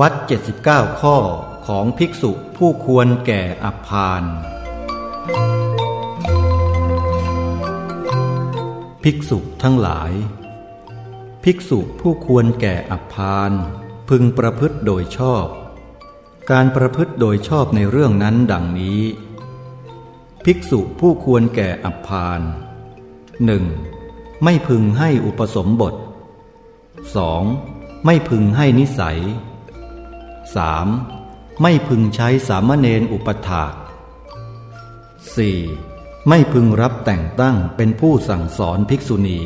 วัด 79 ข้อของภิกษุผู้ควรแก่อัพานภิกษุทั้งหลาย ภิกษุผู้ควรแก่อัพาน พึงประพฤติโดยชอบ การประพฤติโดยชอบในเรื่องนั้นดังนี้ ภิกษุผู้ควรแก่อัพานหนึ่งไม่พึงให้อุปสมบท 2. ไม่พึงให้นิสัย 3. ไม่พึงใช้สามเณรอุปถาก 4. ไม่พึงรับแต่งตั้งเป็นผู้สั่งสอนภิกษุณี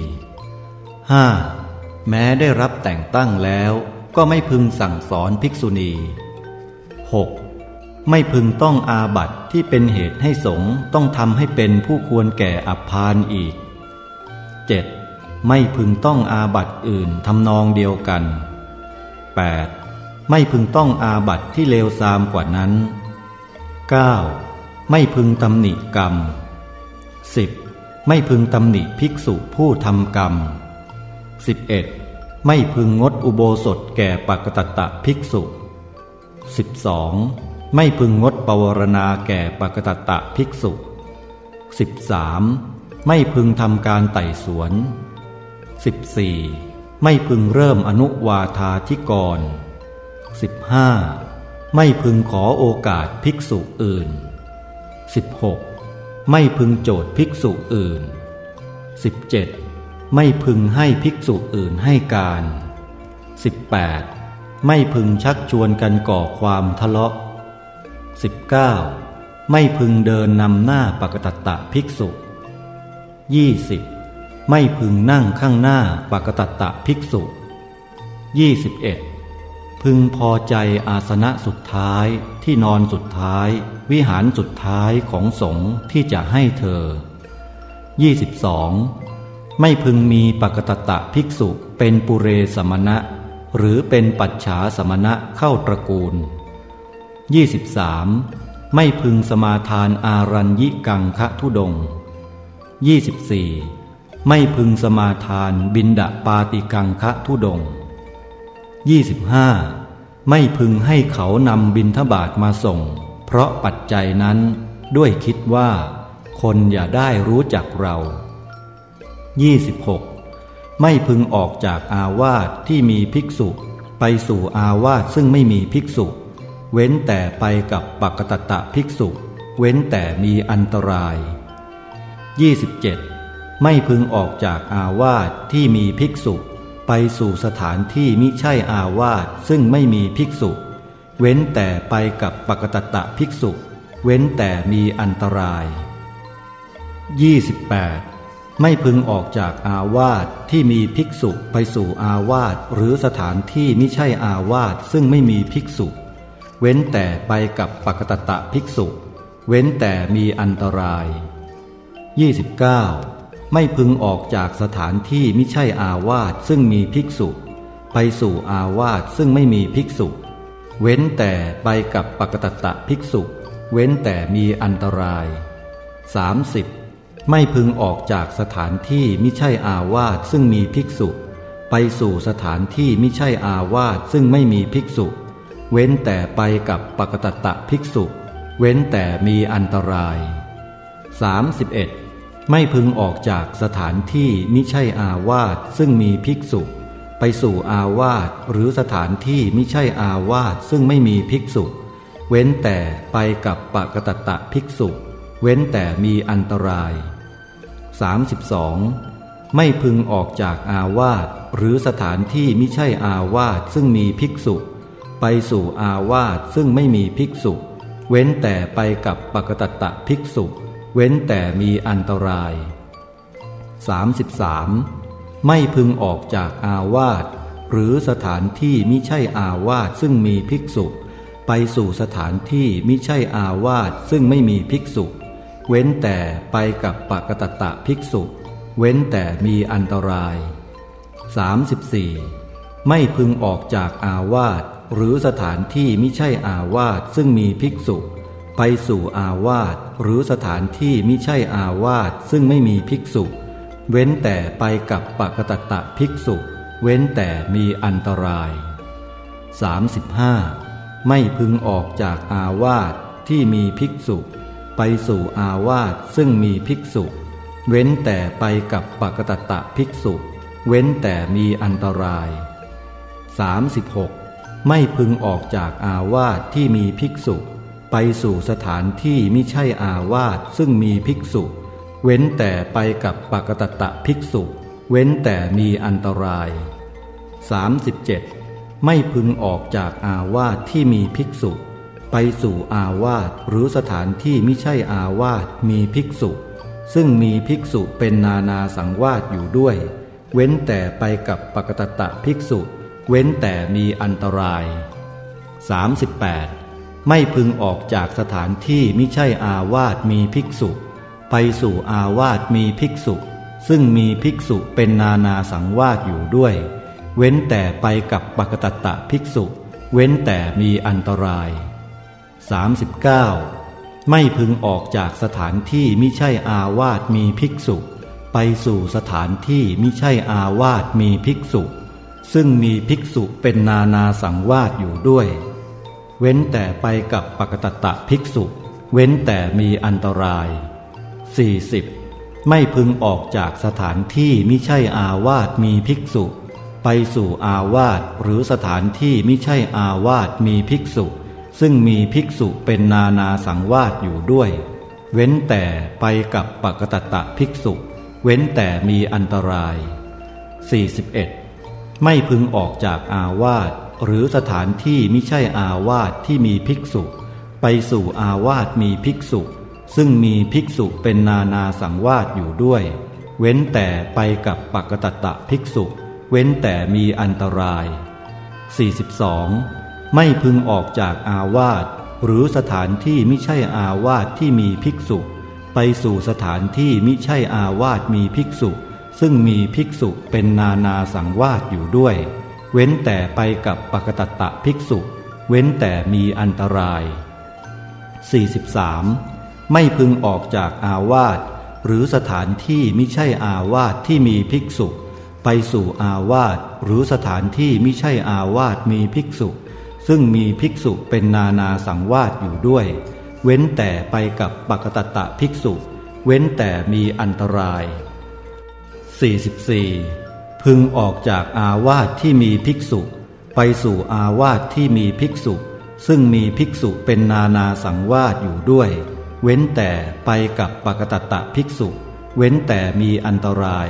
5. แม้ได้รับแต่งตั้งแล้วก็ไม่พึงสั่งสอนภิกษุณี 6. ไม่พึงต้องอาบัติที่เป็นเหตุให้สงต้องทำให้เป็นผู้ควรแก่อัพานอีก 7. ไม่พึงต้องอาบัติอื่นทำนองเดียวกัน 8. ไม่พึงต้องอาบัติที่เลวทรามกว่านั้น 9. ไม่พึงตำหนิกรรม 10. ไม่พึงตำหนิภิกษุผู้ทำกรรม 11. ไม่พึงงดอุโบสถแก่ปกตตะภิกษุ 12. ไม่พึงงดปวารณาแก่ปกตตะภิกษุ 13. ไม่พึงทำการไต่สวน 14. ไม่พึงเริ่มอนุวาธาธิกร 15. ไม่พึงขอโอกาสภิกษุอื่น 16. ไม่พึงโจทย์ภิกษุอื่น 17. ไม่พึงให้ภิกษุอื่นให้การ 18. ไม่พึงชักชวนกันก่อความทะเลาะ 19. ไม่พึงเดินนำหน้าปกตตะภิกษุยี่สิบไม่พึงนั่งข้างหน้าปกตัตตะภิกษุยี่สิบเอ็ด พึงพอใจอาสนะสุดท้ายที่นอนสุดท้าย วิหารสุดท้ายของสงฆ์ที่จะให้เธอยี่สิบสองไม่พึงมีปกตตะภิกษุเป็นปุเรสมณะ หรือเป็นปัจฉาสมณะเข้าตระกูลยี่สิบสามไม่พึงสมาทานอารัญญิกังคะทุดง 24. ไม่พึงสมาทานบินดาปาติกังคะทุดง 25. ไม่พึงให้เขานำบินทบาทมาส่ง เพราะปัจจัยนั้นด้วยคิดว่า คนอย่าได้รู้จักเรา 26. ไม่พึงออกจากอาวาสที่มีภิกษุ ไปสู่อาวาสซึ่งไม่มีภิกษุ เว้นแต่ไปกับปักตตะภิกษุ เว้นแต่มีอันตราย 27. ไม่พึงออกจากอาวาสที่มีภิกษุ ไปสู่สถานที่มิใช่อาวาสซึ่งไม่มีภิกษุ เว้นแต่ไปกับปกตตะภิกษุ เว้นแต่มีอันตราย 28. ไม่พึงออกจากอาวาสที่มีภิกษุไปสู่อาวาสหรือสถานที่มิใช่อาวาสซึ่งไม่มีภิกษุ เว้นแต่ไปกับปกตตะภิกษุ เว้นแต่มีอันตราย 29. ไม่พึงออกจากสถานที่มิใช่อาวาสซึ่งมีภิกษุ ไปสู่อาวาสซึ่งไม่มีภิกษุ เว้นแต่ไปกับปกตตะภิกษุ เว้นแต่มีอันตราย 30. ไม่พึงออกจากสถานที่มิใช่อาวาสซึ่งมีภิกษุ ไปสู่สถานที่มิใช่อาวาสซึ่งไม่มีภิกษุ เว้นแต่ไปกับปกตตะภิกษุ เว้นแต่มีอันตราย 31. ไม่พึงออกจากสถานที่มิใช่อาวาสซึ่งมีภิกษุ ไปสู่อาวาสหรือสถานที่มิใช่อาวาสซึ่งไม่มีภิกษุ เว้นแต่ไปกับปกตตะภิกษุ เว้นแต่มีอันตราย 32. ไม่พึงออกจากอาวาสหรือสถานที่มิใช่อาวาสซึ่งมีภิกษุ ไปสู่อาวาสซึ่งไม่มีภิกษุ เว้นแต่ไปกับปกตตะภิกษุ เว้นแต่มีอันตราย 33. ไม่พึงออกจากอาวาสหรือสถานที่มิใช่อาวาสซึ่งมีภิกษุ ไปสู่สถานที่มิใช่อาวาสซึ่งไม่มีภิกษุ เว้นแต่ไปกับปกตตะภิกษุ เว้นแต่มีอันตราย 34. ไม่พึงออกจากอาวาสหรือสถานที่มิใช่อาวาสซึ่งมีภิกษุ ไปสู่อาวาสหรือสถานที่มิใช่อาวาสซึ่งไม่มีภิกษุ เว้นแต่ไปกับปกตตะภิกษุ เว้นแต่มีอันตราย 35. ไม่พึงออกจากอาวาสที่มีภิกษุ ไปสู่อาวาสซึ่งมีภิกษุ เว้นแต่ไปกับปกตตะภิกษุ เว้นแต่มีอันตราย 36. ไม่พึงออกจากอาวาสที่มีภิกษุ ไปสู่สถานที่มิใช่อาวาสซึ่งมีภิกษุ เว้นแต่ไปกับปกตตะภิกษุ เว้นแต่มีอันตราย 37. ไม่พึงออกจากอาวาสที่มีภิกษุ ไปสู่อาวาสหรือสถานที่ไม่ใช่อาวาสมีภิกษุ ซึ่งมีภิกษุเป็นนานาสังวาสอยู่ด้วย เว้นแต่ไปกับปกตตะภิกษุ เว้นแต่มีอันตราย 38. ไม่พึงออกจากสถานที่ม่ใช่อาวาสมีภิกษุ ไปสู่อาวาสมีภิกษุ ซึ่งมีภิกษุเป็นนานาสังวาสอยู่ด้วย เว้นแต่ไปกับปกตตะภิกษุ เว้นแต่มีอันตราย 39. ไม่พึงออกจากสถานที่มิใช่อาวาสมีภิกษุ ไปสู่สถานที่มิใช่อาวาสมีภิกษุ ซึ่งมีภิกษุเป็นนานาสังวาสอยู่ด้วย เว้นแต่ไปกับปกตตะภิกษุ เว้นแต่มีอันตราย 40. ไม่พึงออกจากสถานที่มิใช่อาวาสมีภิกษุ ไปสู่อาวาสหรือสถานที่ม่ใช่อาวาสมีภิกษุ ซึ่งมีภิกษุเป็นนานาสังวาสอยู่ด้วย เว้นแต่ไปกับปกตตะภิกษุ เว้นแต่มีอันตราย 41. ไม่พึงออกจากอาวาส หรือสถานที่ไม่ใช่อาวาสที่มีภิกษุ ไปสู่อาวาสมีภิกษุ ซึ่งมีภิกษุเป็นนานาสังวาสอยู่ด้วย เว้นแต่ไปกับปกตตะภิกษุ เว้นแต่มีอันตราย 42. ไม่พึงออกจากอาวาสหรือสถานที่มิใช่อาวาสที่มีภิกษุ ไปสู่สถานที่มิใช่อาวาสมีภิกษุ ซึ่งมีภิกษุเป็นนานาสังวาสอยู่ด้วย เว้นแต่ไปกับปกตตะภิกษุ เว้นแต่มีอันตราย 43. ไม่พึงออกจากอาวาสหรือสถานที่มิใช่อาวาสที่มีภิกษุ ไปสู่อาวาสหรือสถานที่ไม่ใช่อาวาสมีภิกษุ ซึ่งมีภิกษุเป็นนานาสังวาสอยู่ด้วย เว้นแต่ไปกับปกตตะภิกษุ เว้นแต่มีอันตราย 44. พึงออกจากอาวาสที่มีภิกษุ ไปสู่อาวาสที่มีภิกษุ ซึ่งมีภิกษุเป็นนานาสังวาสอยู่ด้วย เว้นแต่ไปกับปกตตะภิกษุ เว้นแต่มีอันตราย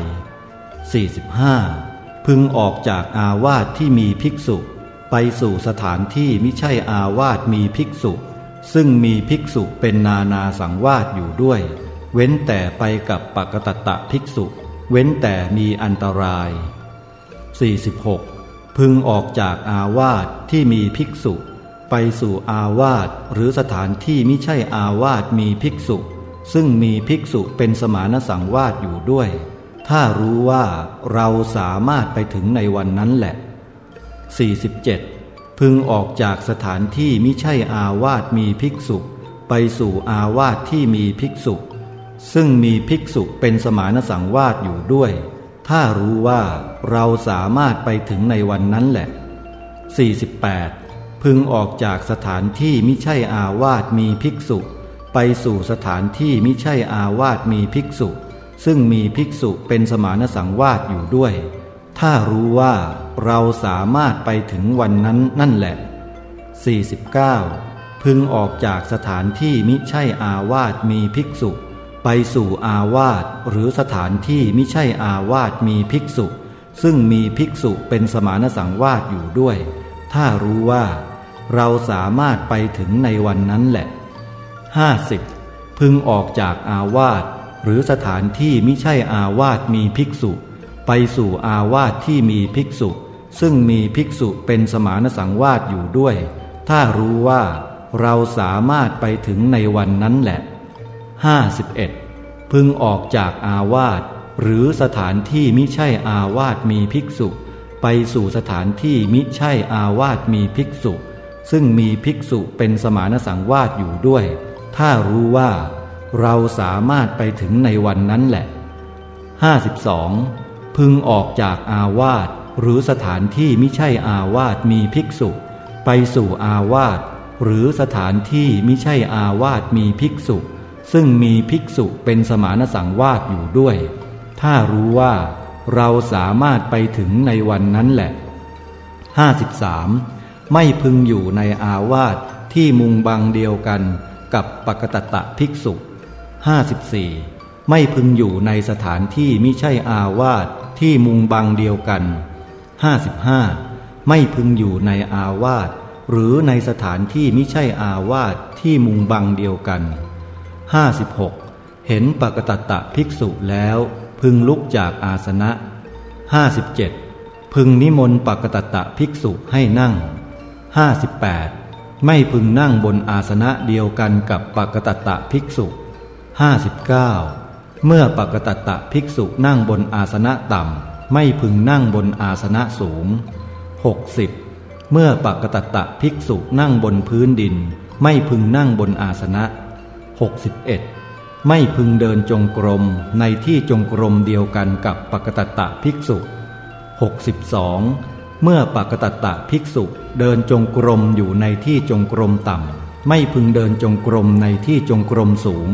45. พึงออกจากอาวาสที่มีภิกษุ ไปสู่สถานที่ไม่ใช่อาวาสมีภิกษุ ซึ่งมีภิกษุเป็นนานาสังวาสอยู่ด้วย เว้นแต่ไปกับปกตตะภิกษุ เว้นแต่มีอันตราย 46. พึงออกจากอาวาสที่มีภิกษุ ไปสู่อาวาสหรือสถานที่ไม่ใช่อาวาสมีภิกษุ ซึ่งมีภิกษุเป็นสมานสังวาสอยู่ด้วย ถ้ารู้ว่าเราสามารถไปถึงในวันนั้นแหละ 47. พึงออกจากสถานที่ไมิใช่อาวาสมีภิกษุ ไปสู่อาวาสที่มีภิกษุ ซึ่งมีภิกษุเป็นสมานสังวาสอยู่ด้วย ถ้ารู้ว่าเราสามารถไปถึงในวันนั้นแหละ 48. พึงออกจากสถานที่มิใช่อาวาสมีภิกษุ ไปสู่สถานที่มิใช่อาวาสมีภิกษุ ซึ่งมีภิกษุเป็นสมานสังวาสอยู่ด้วย ถ้ารู้ว่าเราสามารถไปถึงวันนั้นนั่นแหละ 49. พึงออกจากสถานที่มิใช่อาวาสมีภิกษุ ไปสู่อาวาสหรือสถานที่ไมิใช่อาวาสมีภิกษุ ซึ่งมีภิกษุเป็นสมานสังวาสอยู่ด้วย ถ้ารู้ว่า เราสามารถไปถึงในวันนั้นแหละ 50. พึงออกจากอาวาสหรือสถานที่ไมิใช่อาวาสมีภิกษุ ไปสู่อาวาสที่มีภิกษุ ซึ่งมีภิกษุเป็นสมานสังวาสอยู่ด้วย ถ้ารู้ว่า เราสามารถไปถึงในวันนั้นแหละ 51. พึงออกจากอาวาสหรือสถานที่มิใช่อาวาสมีภิกษุ ไปสู่สถานที่มิใช่อาวาสมีภิกษุ ซึ่งมีภิกษุเป็นสมานสังวาสอยู่ด้วย ถ้ารู้ว่า เราสามารถไปถึงในวันนั้นแหละ 52. พึงออกจากอาวาสหรือสถานที่ม่ใช่อาวาสมีภิกษุ ไปสู่อาวาสหรือสถานที่มิใช่อาวาสมีภิกษุ ซึ่งมีภิกษุเป็นสมานสังวาสอยู่ด้วย ถ้ารู้ว่าเราสามารถไปถึงในวันนั้นแหละ 53. ไม่พึงอยู่ในอาวาสที่มุงบังเดียวกันกับปกตตะภิกษุ 54. ไม่พึงอยู่ในสถานที่มิใช่อาวาสที่มุงบังเดียวกัน 55. ไม่พึงอยู่ในอาวาสหรือในสถานที่มิใช่อาวาสที่มุงบังเดียวกัน 56. เห็นปกตตะภิกษุแล้ว พึงลุกจากอาสนะ 57. พึงนิมนต์ปกตตะภิกษุให้นั่ง 58. ไม่พึงนั่งบนอาสนะเดียวกันกับปกตตะภิกษุ 59. เมื่อปกตตะภิกษุนั่งบนอาสนะต่ำ ไม่พึงนั่งบนอาสนะสูง 60. เมื่อปกตตะภิกษุนั่งบนพื้นดิน ไม่พึงนั่งบนอาสนะ 61. ไม่พึงเดินจงกรมในที่จงกรมเดียวกันกับปกตตะภิกษุ 62. เมื่อปกตตะภิกษุเดินจงกรมอยู่ในที่จงกรมต่ำ ไม่พึงเดินจงกรมในที่จงกรมสูง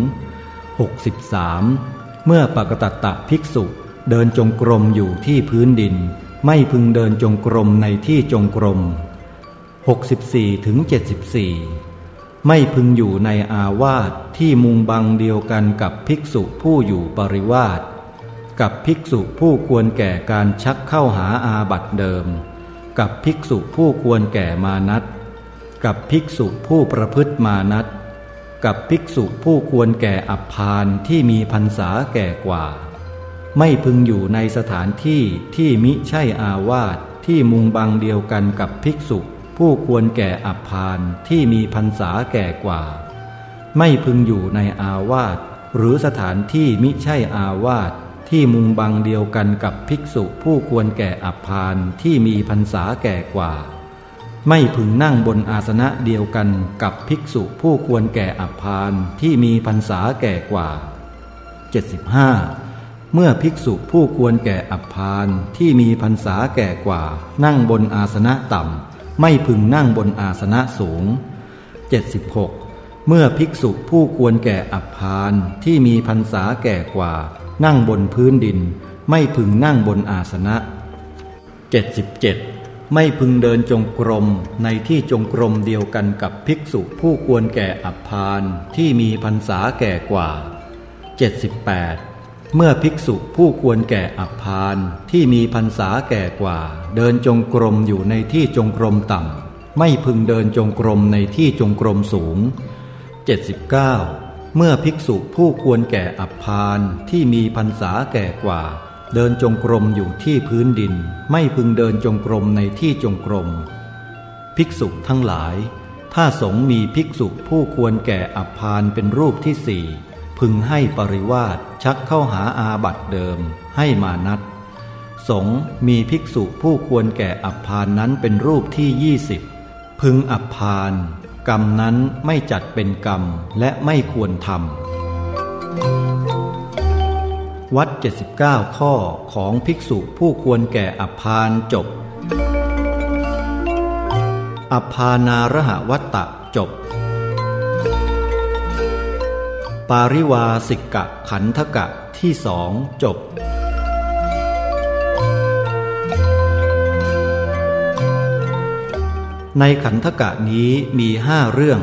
63. เมื่อปกตตะภิกษุเดินจงกรมอยู่ที่พื้นดิน ไม่พึงเดินจงกรมในที่จงกรม 64ถึง74 ไม่พึงอยู่ในอาวาสที่มุงบังเดียวกันกับภิกษุผู้อยู่ปริวาสกับภิกษุผู้ควรแก่การชักเข้าหาอาบัตเดิม กับภิกษุผู้ควรแก่มานัตกับภิกษุผู้ประพฤติมานัตกับภิกษุผู้ควรแก่อัพานที่มีพรรษาแก่กว่า ไม่พึงอยู่ในสถานที่ที่มิใช่อาวาสที่มุงบังเดียวกันกับภิกษุ ผู้ควรแก่อับพานที่มีพรรษาแก่กว่า ไม่พึงอยู่ในอาวาสหรือสถานที่มิใช่อาวาสที่มุงบังเดียวกันกับภิกษุผู้ควรแก่อับพานที่มีพรรษาแก่กว่า ไม่พึงนั่งบนอาสนะเดียวกันกับภิกษุผู้ควรแก่อับพานที่มีพรรษาแก่กว่า 75. เมื่อภิกษุผู้ควรแก่อับพานที่มีพรรษาแก่กว่า นั่งบนอาสนะต่ำ ไม่พึงนั่งบนอาสนะสูง 76. เมื่อภิกษุผู้ควรแก่อับพานที่มีพรรษาแก่กว่า นั่งบนพื้นดิน ไม่พึงนั่งบนอาสนะ 77. ไม่พึงเดินจงกรมในที่จงกรมเดียวกันกับภิกษุผู้ควรแก่อับพานที่มีพรรษาแก่กว่า 78. เมื่อภิกษุผู้ควรแก่อับพานที่มีพรรษาแก่กว่า เดินจงกรมอยู่ในที่จงกรมต่ำ ไม่พึงเดินจงกรมในที่จงกรมสูง 79. เมื่อภิกษุผู้ควรแก่อับพานที่มีพรรษาแก่กว่า เดินจงกรมอยู่ที่พื้นดิน ไม่พึงเดินจงกรมในที่จงกรม ภิกษุทั้งหลาย ถ้าสงมีภิกษุผู้ควรแก่อับพานเป็นรูปที่สี่ พึงให้ปริวาสชักเข้าหาอาบัตเดิมให้มานัดสงมีภิกษุผู้ควรแก่อับพานนั้นเป็นรูปที่ยี่สิบพึงอับพาน กรรมนั้นไม่จัดเป็นกรรมและไม่ควรทำวัด 79 ข้อของภิกษุผู้ควรแก่อับพานจบ อับพานารหวัตตะจบ ปาริวาสิกะขันธกะที่สองจบในขันธกะนี้มีห้าเรื่อง